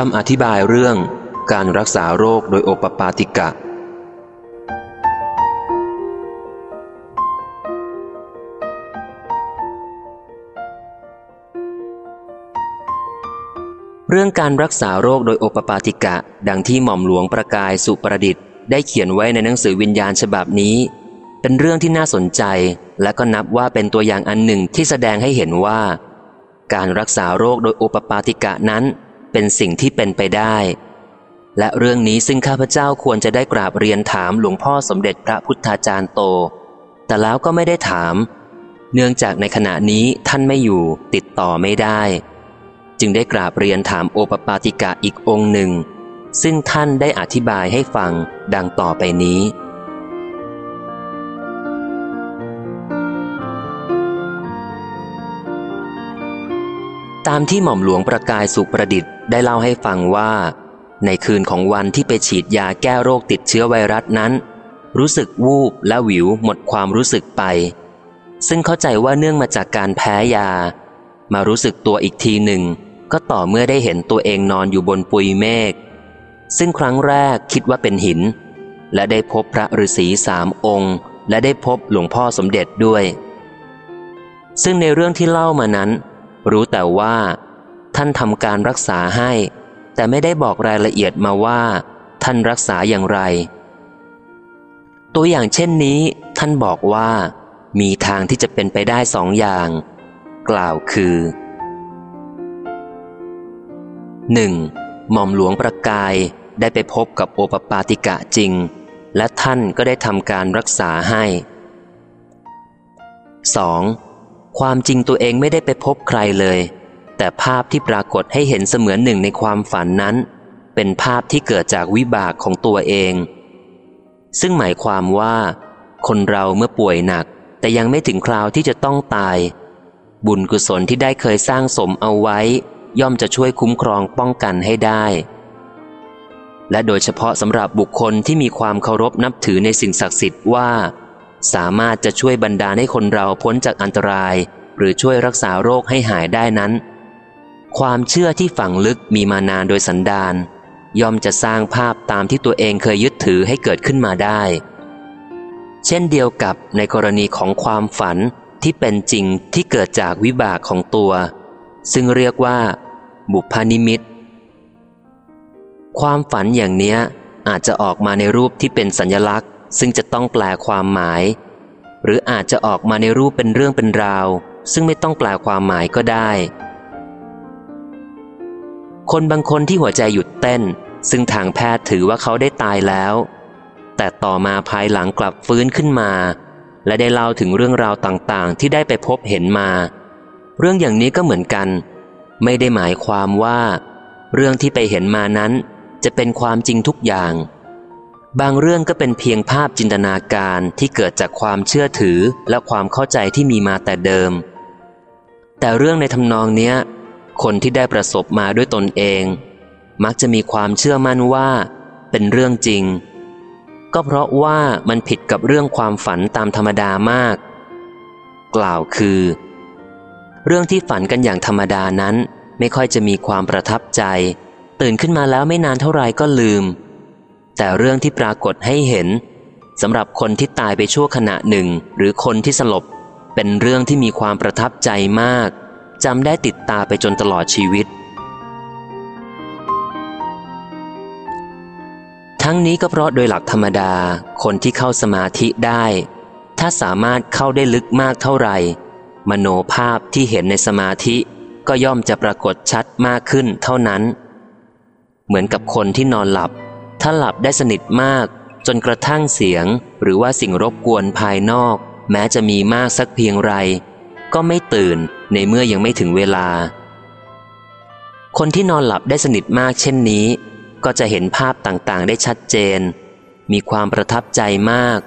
คำอธิบายเรื่องการรักษาโรคโดยโอปปาติกะ เรื่องการรักษาโรคโดยโอปปาติกะ ดังที่หม่อมหลวงประกายสุประดิษฐ์ได้เขียนไว้ในหนังสือวิญญาณฉบับนี้ เป็นเรื่องที่น่าสนใจ และก็นับว่าเป็นตัวอย่างอันหนึ่งที่แสดงให้เห็นว่า การรักษาโรคโดยโอปปาติกะนั้น เป็นสิ่งที่เป็นไปได้ และเรื่องนี้ซึ่งข้าพเจ้าควรจะได้กราบเรียนถามหลวงพ่อสมเด็จพระพุทธาจารย์โต แต่แล้วก็ไม่ได้ถาม เนื่องจากในขณะนี้ท่านไม่อยู่ติดต่อไม่ได้ จึงได้กราบเรียนถามโอปปาติกะอีกองค์หนึ่ง ซึ่งท่านได้อธิบายให้ฟังดังต่อไปนี้ ตามที่หม่อมหลวงประกายสุประดิษฐ์ได้เล่าให้ฟังว่า ในคืนของวันที่ไปฉีดยาแก้โรคติดเชื้อไวรัสนั้น รู้สึกวูบและหวิวหมดความรู้สึกไป ซึ่งเข้าใจว่าเนื่องมาจากการแพ้ยา มารู้สึกตัวอีกทีหนึ่ง ก็ต่อเมื่อได้เห็นตัวเองนอนอยู่บนปุยเมฆซึ่งครั้งแรกคิดว่าเป็นหิน และได้พบพระฤาษีสามองค์ และได้พบหลวงพ่อสมเด็จด้วย ซึ่งในเรื่องที่เล่ามานั้น รู้แต่ว่า ท่านทำการรักษาให้ แต่ไม่ได้บอกรายละเอียดมาว่า ท่านรักษาอย่างไร ตัวอย่างเช่นนี้ ท่านบอกว่า มีทางที่จะเป็นไปได้สองอย่าง กล่าวคือ 1. หม่อมหลวงประกายได้ไปพบกับโอปปาติกะจริง และท่านก็ได้ทำการรักษาให้ 2. ความจริงตัวเองไม่ได้ไปพบใครเลย แต่ภาพที่ปรากฏให้เห็นเสมือนหนึ่งในความฝันนั้น เป็นภาพที่เกิดจากวิบากของตัวเอง ซึ่งหมายความว่า คนเราเมื่อป่วยหนัก แต่ยังไม่ถึงคราวที่จะต้องตาย บุญกุศลที่ได้เคยสร้างสมเอาไว้ ย่อมจะช่วยคุ้มครองป้องกันให้ได้ และโดยเฉพาะสำหรับบุคคลที่มีความเคารพนับถือในสิ่งศักดิ์สิทธิ์ว่า สามารถจะช่วยบรรดาให้คนเราพ้นจากอันตราย หรือช่วยรักษาโรคให้หายได้นั้น ความเชื่อที่ฝังลึกมีมานานโดยสันดานย่อมจะสร้างภาพตามที่ตัวเองเคยยึดถือให้เกิดขึ้นมาได้ เช่นเดียวกับในกรณีของความฝันที่เป็นจริงที่เกิดจากวิบากของตัว ซึ่งเรียกว่า บุพานิมิต ความฝันอย่างเนี้ยอาจจะออกมาในรูปที่เป็นสัญลักษณ์ ซึ่งจะต้องแปลความหมาย หรืออาจจะออกมาในรูปเป็นเรื่องเป็นราว ซึ่งไม่ต้องแปลความหมายก็ได้ คนบางคนที่หัวใจหยุดเต้น ซึ่งทางแพทย์ถือว่าเขาได้ตายแล้ว แต่ต่อมาภายหลังกลับฟื้นขึ้นมา และได้เล่าถึงเรื่องราวต่างๆ ที่ได้ไปพบเห็นมา เรื่องอย่างนี้ก็เหมือนกัน ไม่ได้หมายความว่า เรื่องที่ไปเห็นมานั้น จะเป็นความจริงทุกอย่าง บางเรื่องก็เป็นเพียงภาพจินตนาการที่เกิดจากความเชื่อถือและความเข้าใจที่มีมาแต่เดิม แต่เรื่องในทำนองเนี้ย คนที่ได้ประสบมาด้วยตนเอง มักจะมีความเชื่อมั่นว่า เป็นเรื่องจริง ก็เพราะว่ามันผิดกับเรื่องความฝันตามธรรมดามาก กล่าวคือ เรื่องที่ฝันกันอย่างธรรมดานั้น ไม่ค่อยจะมีความประทับใจ ตื่นขึ้นมาแล้วไม่นานเท่าไรก็ลืม แต่เรื่องที่ปรากฏให้เห็นสำหรับคนที่ตายไปชั่วขณะหนึ่ง หรือคนที่สลบ เป็นเรื่องที่มีความประทับใจมากจำได้ติดตาไปจนตลอดชีวิต ทั้งนี้ก็เพราะโดยหลักธรรมดา คนที่เข้าสมาธิได้ ถ้าสามารถเข้าได้ลึกมากเท่าไหร่ มโนภาพที่เห็นในสมาธิก็ย่อมจะปรากฏชัดมากขึ้นเท่านั้น เหมือนกับคนที่นอนหลับ ถ้าหลับได้สนิทมาก จนกระทั่งเสียง หรือว่าสิ่งรบกวนภายนอก แม้จะมีมากสักเพียงไร ก็ไม่ตื่นในเมื่อยังไม่ถึงเวลา คนที่นอนหลับได้สนิทมากเช่นนี้ ก็จะเห็นภาพต่างๆ ได้ชัดเจน มีความประทับใจมาก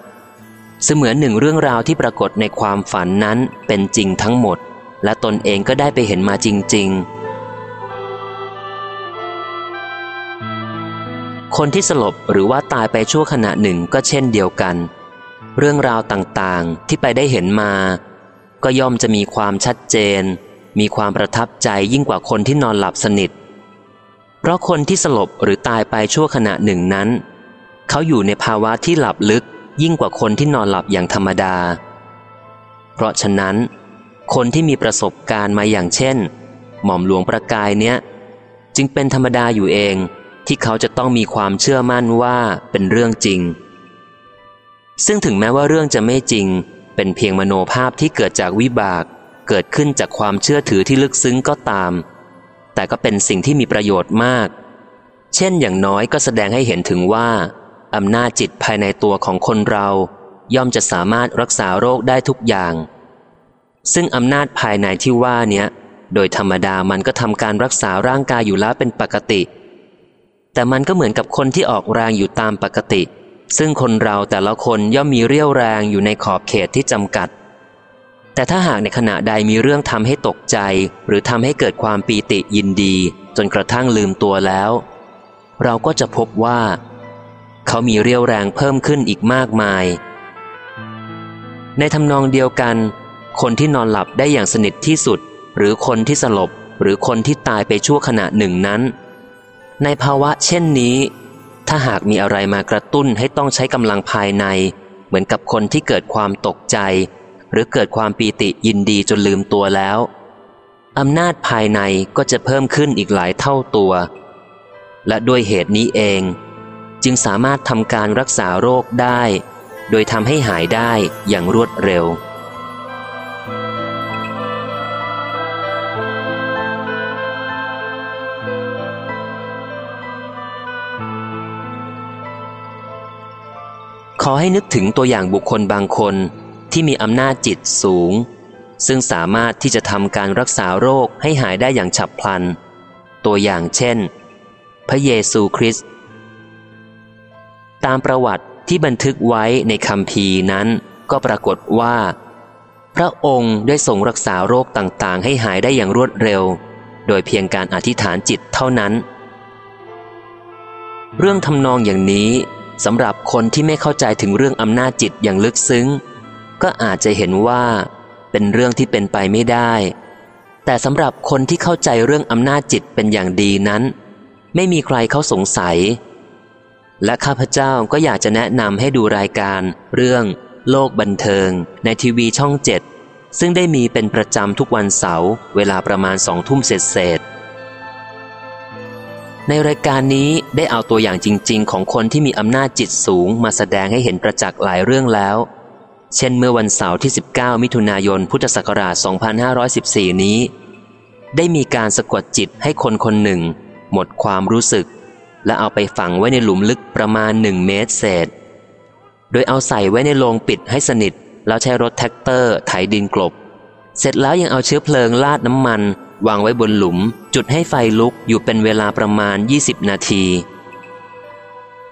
เสมือนหนึ่งเรื่องราวที่ปรากฏในความฝันนั้นเป็นจริงทั้งหมด และตนเองก็ได้ไปเห็นมาจริง ๆ คนที่สลบหรือว่าตายไปชั่วขณะหนึ่งก็เช่นเดียวกัน เรื่องราวต่างๆที่ไปได้เห็นมา ก็ย่อมจะมีความชัดเจน มีความประทับใจยิ่งกว่าคนที่นอนหลับสนิท เพราะคนที่สลบหรือตายไปชั่วขณะหนึ่งนั้น เขาอยู่ในภาวะที่หลับลึกยิ่งกว่าคนที่นอนหลับอย่างธรรมดา เพราะฉะนั้น คนที่มีประสบการณ์มาอย่างเช่น หม่อมหลวงประกายเนี้ย จึงเป็นธรรมดาอยู่เอง ที่เขาจะต้องมีความเชื่อมั่นว่าเป็นเรื่องจริง ซึ่งถึงแม้ว่าเรื่องจะไม่จริง เป็นเพียงมโนภาพที่เกิดจากวิบาก เกิดขึ้นจากความเชื่อถือที่ลึกซึ้งก็ตาม แต่ก็เป็นสิ่งที่มีประโยชน์มาก เช่นอย่างน้อยก็แสดงให้เห็นถึงว่าอำนาจจิตภายในตัวของคนเรา ย่อมจะสามารถรักษาโรคได้ทุกอย่าง ซึ่งอำนาจภายในที่ว่าเนี้ยโดยธรรมดามันก็ทำการรักษาร่างกายอยู่แล้วเป็นปกติ แต่มันก็เหมือนกับคนที่ออกแรงอยู่ตามปกติ ซึ่งคนเราแต่ละคนย่อมมีเรี่ยวแรงอยู่ในขอบเขตที่จำกัด แต่ถ้าหากในขณะใดมีเรื่องทำให้ตกใจ หรือทำให้เกิดความปีติยินดี จนกระทั่งลืมตัวแล้ว เราก็จะพบว่า เขามีเรี่ยวแรงเพิ่มขึ้นอีกมากมาย ในทำนองเดียวกัน คนที่นอนหลับได้อย่างสนิทที่สุด หรือคนที่สลบหรือคนที่ตายไปชั่วขณะหนึ่งนั้น ในภาวะเช่นนี้ ถ้าหากมีอะไรมากระตุ้นให้ต้องใช้กำลังภายใน เหมือนกับคนที่เกิดความตกใจ หรือเกิดความปีติยินดีจนลืมตัวแล้วอำนาจภายในก็จะเพิ่มขึ้นอีกหลายเท่าตัว และด้วยเหตุนี้เอง จึงสามารถทำการรักษาโรคได้ โดยทำให้หายได้อย่างรวดเร็ว อให้นึกถึงตัวอย่างบุคคลบางคนที่มีอำนาจจิตสูง ซึ่งสามารถที่จะทำการรักษาโรคให้หายได้อย่างฉับพลัน ตัวอย่างเช่น พระเยซูคริสต์ตามประวัติที่บันทึกไว้ในคำพีนั้นก็ปรากฏว่า พระองค์ได้ทรงรักษาโรคต่างๆ ให้หายได้อย่างรวดเร็ว โดยเพียงการอธิษฐานจิตเท่านั้น เรื่องทำนองอย่างนี้ สำหรับคนที่ไม่เข้าใจถึงเรื่องอำนาจจิตอย่างลึกซึ้ง ก็อาจจะเห็นว่าเป็นเรื่องที่เป็นไปไม่ได้ แต่สำหรับคนที่เข้าใจเรื่องอำนาจจิตเป็นอย่างดีนั้น ไม่มีใครเขาสงสัย และข้าพเจ้าก็อยากจะแนะนำให้ดูรายการเรื่องโลกบันเทิง ในทีวีช่องเจ็ดซึ่งได้มีเป็นประจำทุกวันเสาร์เวลาประมาณสองทุ่มเศษ ในรายการนี้ได้เอาตัวอย่างจริง ๆ ของคนที่มีอำนาจจิตสูงมาแสดงให้เห็นประจักษ์หลายเรื่องแล้ว เช่นเมื่อวันเสาร์ที่ 19 มิถุนายน พุทธศักราช 2514 นี้ ได้มีการสะกดจิตให้คนคนหนึ่ง หมดความรู้สึก และเอาไปฝังไว้ในหลุมลึกประมาณหนึ่งเมตรเศษ โดยเอาใส่ไว้ในโลงปิดให้สนิท แล้วใช้รถแทรกเตอร์ไถดินกลบ เสร็จแล้วยังเอาเชื้อเพลิงลาดน้ำมัน วางไว้บนหลุม จุดให้ไฟลุกอยู่เป็นเวลาประมาณ 20 นาที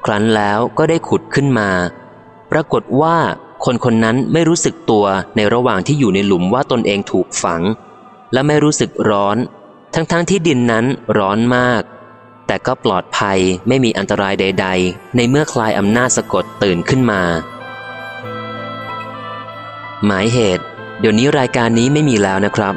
ครั้นแล้วก็ได้ขุดขึ้นมา ปรากฏว่าคนคนนั้นไม่รู้สึกตัวในระหว่างที่อยู่ในหลุมว่าตนเองถูกฝัง และไม่รู้สึกร้อน ทั้งๆทที่ดินนั้นร้อนมาก แต่ก็ปลอดภัยไม่มีอันตรายใด ๆ ในเมื่อคลายอำนาจสะกดตื่นขึ้นมา หมายเหตุ เดี๋ยวนี้รายการนี้ไม่มีแล้วนะครับ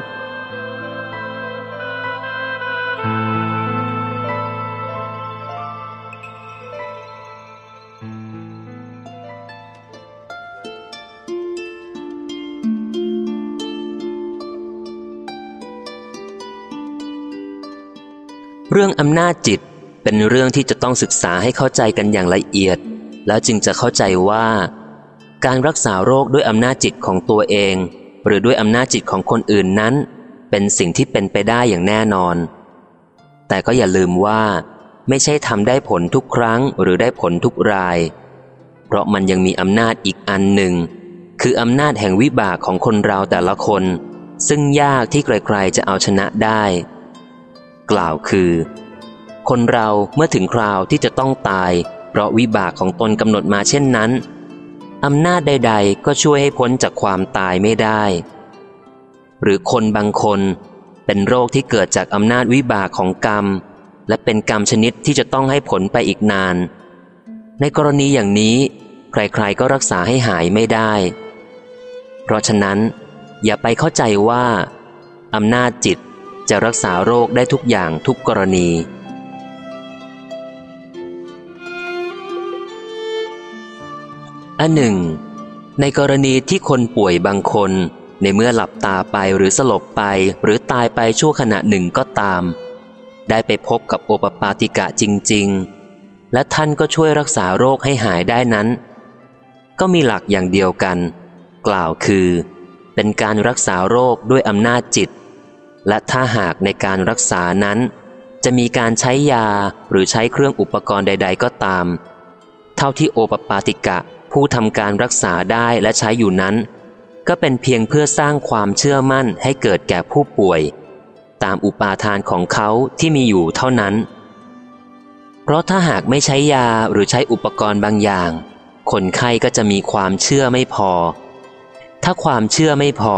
เรื่องอำนาจจิตเป็นเรื่องที่จะต้องศึกษาให้เข้าใจกันอย่างละเอียด แล้วจึงจะเข้าใจว่า การรักษาโรคด้วยอำนาจจิตของตัวเอง หรือด้วยอำนาจจิตของคนอื่นนั้น เป็นสิ่งที่เป็นไปได้อย่างแน่นอน แต่ก็อย่าลืมว่า ไม่ใช่ทำได้ผลทุกครั้งหรือได้ผลทุกราย เพราะมันยังมีอำนาจอีกอันหนึ่ง คืออำนาจแห่งวิบากของคนเราแต่ละคน ซึ่งยากที่ใครๆจะเอาชนะได้ กล่าวคือ คนเราเมื่อถึงคราวที่จะต้องตาย เพราะวิบากของตนกำหนดมาเช่นนั้นอำนาจใด ๆ ก็ช่วยให้พ้นจากความตายไม่ได้ หรือคนบางคนเป็นโรคที่เกิดจากอำนาจวิบากของกรรม และเป็นกรรมชนิดที่จะต้องให้ผลไปอีกนาน ในกรณีอย่างนี้ ใครๆก็รักษาให้หายไม่ได้ เพราะฉะนั้น อย่าไปเข้าใจว่าอำนาจจิต จะรักษาโรคได้ทุกอย่างทุกกรณีอันหนึ่ง ในกรณีที่คนป่วยบางคน ในเมื่อหลับตาไปหรือสลบไปหรือตายไปชั่วขณะหนึ่งก็ตาม ได้ไปพบกับโอปปาติกะจริง ๆ และท่านก็ช่วยรักษาโรคให้หายได้นั้น ก็มีหลักอย่างเดียวกัน กล่าวคือ เป็นการรักษาโรคด้วยอำนาจจิต และถ้าหากในการรักษานั้น จะมีการใช้ยาหรือใช้เครื่องอุปกรณ์ใด ๆ ก็ตาม เท่าที่โอปปาติกะผู้ทำการรักษาได้และใช้อยู่นั้น ก็เป็นเพียงเพื่อสร้างความเชื่อมั่นให้เกิดแก่ผู้ป่วย ตามอุปาทานของเขาที่มีอยู่เท่านั้น เพราะถ้าหากไม่ใช้ยาหรือใช้อุปกรณ์บางอย่าง คนไข้ก็จะมีความเชื่อไม่พอ ถ้าความเชื่อไม่พอ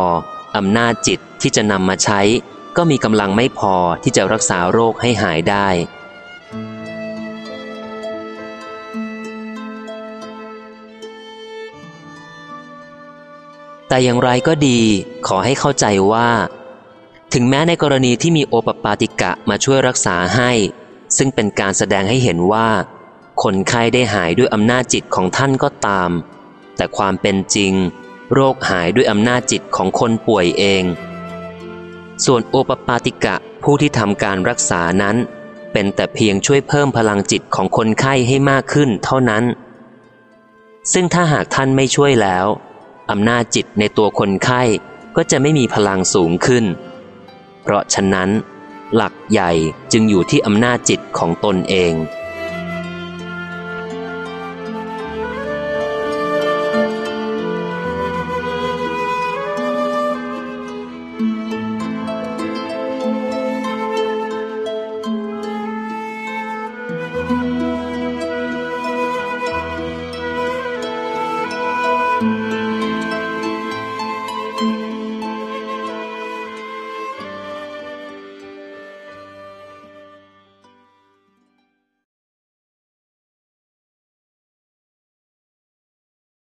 อำนาจจิตที่จะนำมาใช้ ก็มีกำลังไม่พอที่จะรักษาโรคให้หายได้ แต่อย่างไรก็ดีขอให้เข้าใจว่า ถึงแม้ในกรณีที่มีโอปปาติกะมาช่วยรักษาให้ ซึ่งเป็นการแสดงให้เห็นว่า คนไข้ได้หายด้วยอำนาจจิตของท่านก็ตาม แต่ความเป็นจริง โรคหายด้วยอำนาจจิตของคนป่วยเอง ส่วนโอปปาติกะผู้ที่ทำการรักษานั้น เป็นแต่เพียงช่วยเพิ่มพลังจิตของคนไข้ให้มากขึ้นเท่านั้น ซึ่งถ้าหากท่านไม่ช่วยแล้วอำนาจจิตในตัวคนไข้ก็จะไม่มีพลังสูงขึ้น เพราะฉะนั้น หลักใหญ่จึงอยู่ที่อำนาจจิตของตนเอง